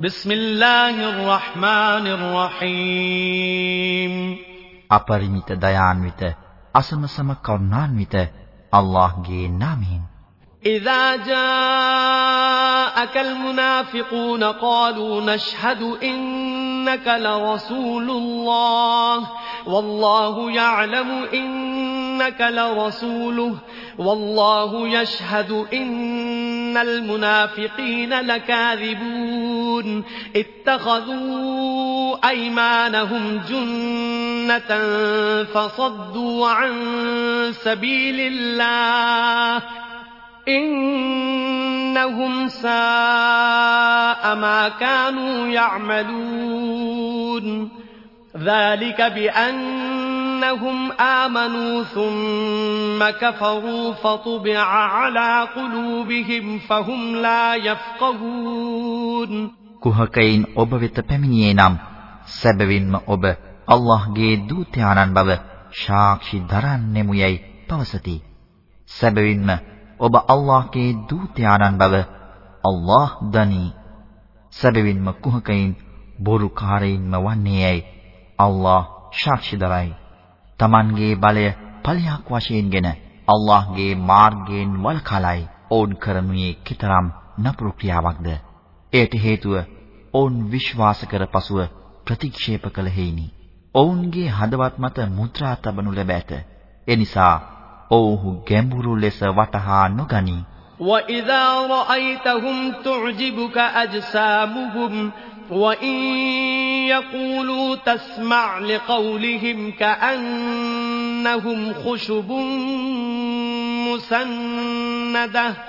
بسم الله الرحمن الرحيم අපරිමිත දයාන්විත අසමසම කරුණාන්විත අල්ලාහ්ගේ නාමයෙන් إذا جاءك المنافقون قالوا نشهد إنك لرسول الله والله يعلم إنك لرسوله والله يشهد إن المنافقين لكاذبون اتخذوا أيمانهم جنة فصدوا عن سبيل الله إنهم ساء ما كانوا يعملون ذلك بأنهم آمنوا ثم كفروا فطبع على قلوبهم فهم لا يفقهون කුහකයින් ඔබ වෙත පැමිණියේ නම් සැබවින්ම ඔබ අල්ලාහ්ගේ දූතයාණන් බව සාක්ෂි දරන්නෙමු යයි පවසති. සැබවින්ම ඔබ අල්ලාහ්ගේ දූතයාණන් බව අල්ලාහ් දනි. සැබවින්ම කුහකයින් බොරුකාරයින්ම වන්නේයයි අල්ලාහ් සාක්ෂි දරයි. Tamanගේ බලය ඵලයක් වශයෙන්ගෙන අල්ලාහ්ගේ මාර්ගයෙන් වළකලයි. ඕන් කරනුයේ කිතරම් නපුරු ක්‍රියාවක්ද? එයට හේතුව ඔවුන් විශ්වාස කර පසුව ප්‍රතික්ෂේප කළ හේිනි. ඔවුන්ගේ හදවත් මත මුද්‍රා තබනු ලැබ ඇත. එනිසා ඔව්හු ගැඹුරු ලෙස වටහා නොගනී. وَإِذَا رَأَيْتَهُمْ تُعْجِبُكَ أَجْسَامُهُمْ وَإِن يَقُولُوا تَسْمَعْ لِقَوْلِهِمْ كَأَنَّهُمْ خُشُبٌ مُّسَنَّدَةٌ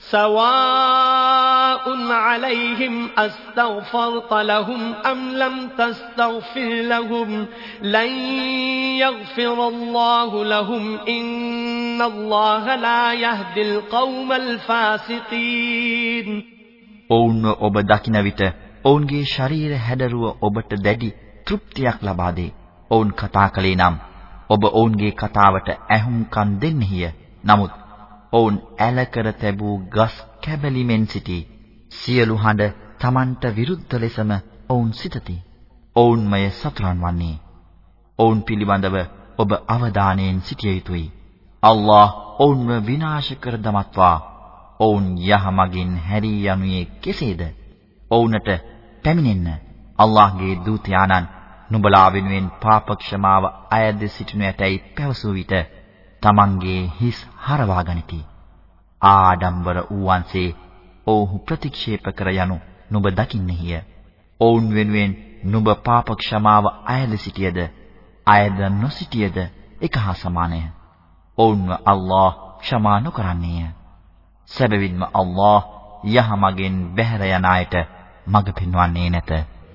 سواء عليهم أستغفرت لهم أم لم تستغفر لهم لن يغفر الله لهم إن الله لا يهدي القوم الفاسقين ඔවුන්ව ඔබ දකින විට ඔවුන්ගේ ශරීර හැඩරුව ඔබට දැඩි තෘප්තියක් ලබා දේ. ඔවුන් කතා කළේ නම් ඔබ ඔවුන්ගේ කතාවට ඇහුම්කන් දෙන්නේය. නමුත් ඔවුන් ඇල කර තැබූ ගස් කැබලිමෙන් සිටි සියලු හඬ Tamanට විරුද්ධ ලෙසම ඔවුන් සිතති. ඔවුන්මය සතුරන් වන්නේ. ඔවුන් පිළිබඳව ඔබ අවධානයෙන් සිටිය යුතුයි. අල්ලාහ් ඔවුන්ව විනාශ කර දමත්වා. ඔවුන් යහමගින් හැරී යනුයේ කෙසේද? ඔවුන්ට පැමිණෙන්න. අල්ලාහ්ගේ දූතයාණන් නුඹලා වෙනුවෙන් පාප ක්ෂමාව අයද සිටිනු ඇතැයි පැවසූ විට තමන්ගේ හිස් හරවා ගනිති. ආඩම්බර වූවන්සේ ඔවුහු ප්‍රතික්ෂේප කර යනු නුඹ දකින්නේය. ඔවුන් වෙනුවෙන් නුඹ පාප ක්ෂමාව අයද සිටියද අයද නොසිටියද එක හා සමානය. ඔවුන්ව අල්ලාහ් ක්ෂමා නොකරන්නේය. සැබවින්ම අල්ලාහ් යහමගෙන් බැහැර යන අයට මඟ පෙන්වන්නේ නැත.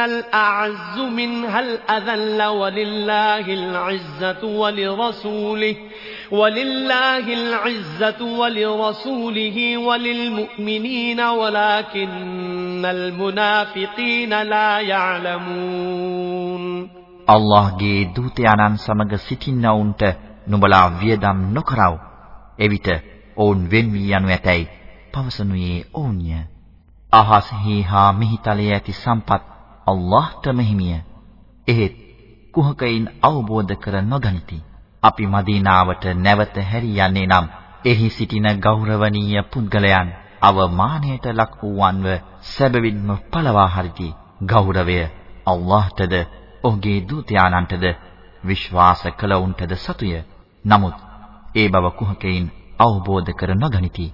الأعز منها الأذل ولله العزة ولرسوله ولله العزة ولرسوله وللمؤمنين ولكن المنافقين لا يعلمون අල්ලාහ්ගේ දූතයාණන් සමග සිටින්නවුන්ට නුඹලා වියදම් නොකරව. එවිට ඔවුන් වෙන් වී යනු ඇතැයි පවසනුයේ ඔවුන්ය. අහස්හි හා මිහිතලයේ ඇති සම්පත් අල්ලාහ්ට මෙහිමිය. එහෙත් කුහකයින් අවබෝධ කර නොගනිති. අපි මදීනාවට නැවත හැරී යන්නේ නම් එහි සිටින ගෞරවනීය පුද්ගලයන් අවමානයට ලක් වූවන්ව සැබවින්ම පළවා හරිති. ගෞරවය අල්ලාහ්ටද ඔහුගේ දූතයාණන්ටද විශ්වාස කළ උන්ටද සතුය. නමුත් ඒ බව කුහකයින් අවබෝධ කර නොගනිති.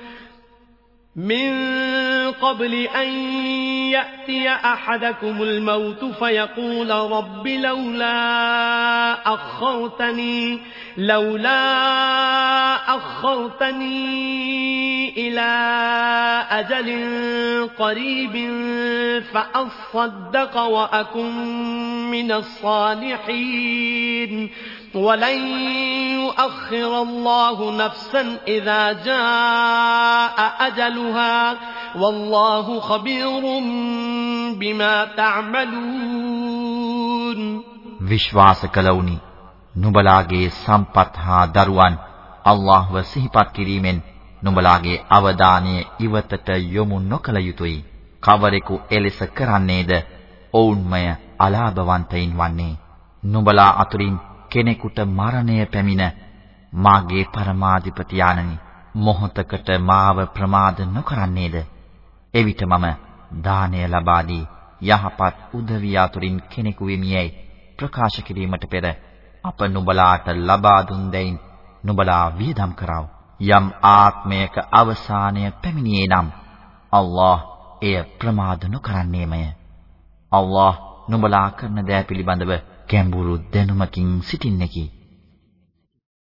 من قبل أن يأتي أحدكم الموت فيقول رب لولا أخرتني لولا أخرتني إلى أجل قريب فأصدق وأكن من الصالحين ولن يؤخر الله نفسا إذا جاء أجلها والله خبير بما تعملون විශ්වාස කළවුනි නුඹලාගේ සම්පත් හා දරුවන් අල්ලාහ්ව සිහිපත් කිරීමෙන් නුඹලාගේ අවධානය ඉවතට යොමු නොකළ යුතුය. කවරෙකු එලෙස කරන්නේද? ඔවුන්මය අලාභවන්තයින් වන්නේ. නුඹලා අතුරින් කෙනෙකුට මරණය පැමිණ මාගේ පරමාධිපති ආනනි මොහොතකට මාව ප්‍රමාද නොකරන්නේද එවිට මම දානය ලබා දී යහපත් උදවිය අතුරින් කෙනෙකු වෙමියයි ප්‍රකාශ කිරීමට පෙර අප නුඹලාට ලබා දුන් දෙයින් නුඹලා වියදම් කරව යම් ආත්මයක අවසානය පැමිණියේ නම් අල්ලාහ් එය ප්‍රමාද නොකරන්නේමය. අල්ලාහ් නුඹලා කරන දෑ පිළිබඳව ගැඹුරු දැනුමකින් සිටින්නකි.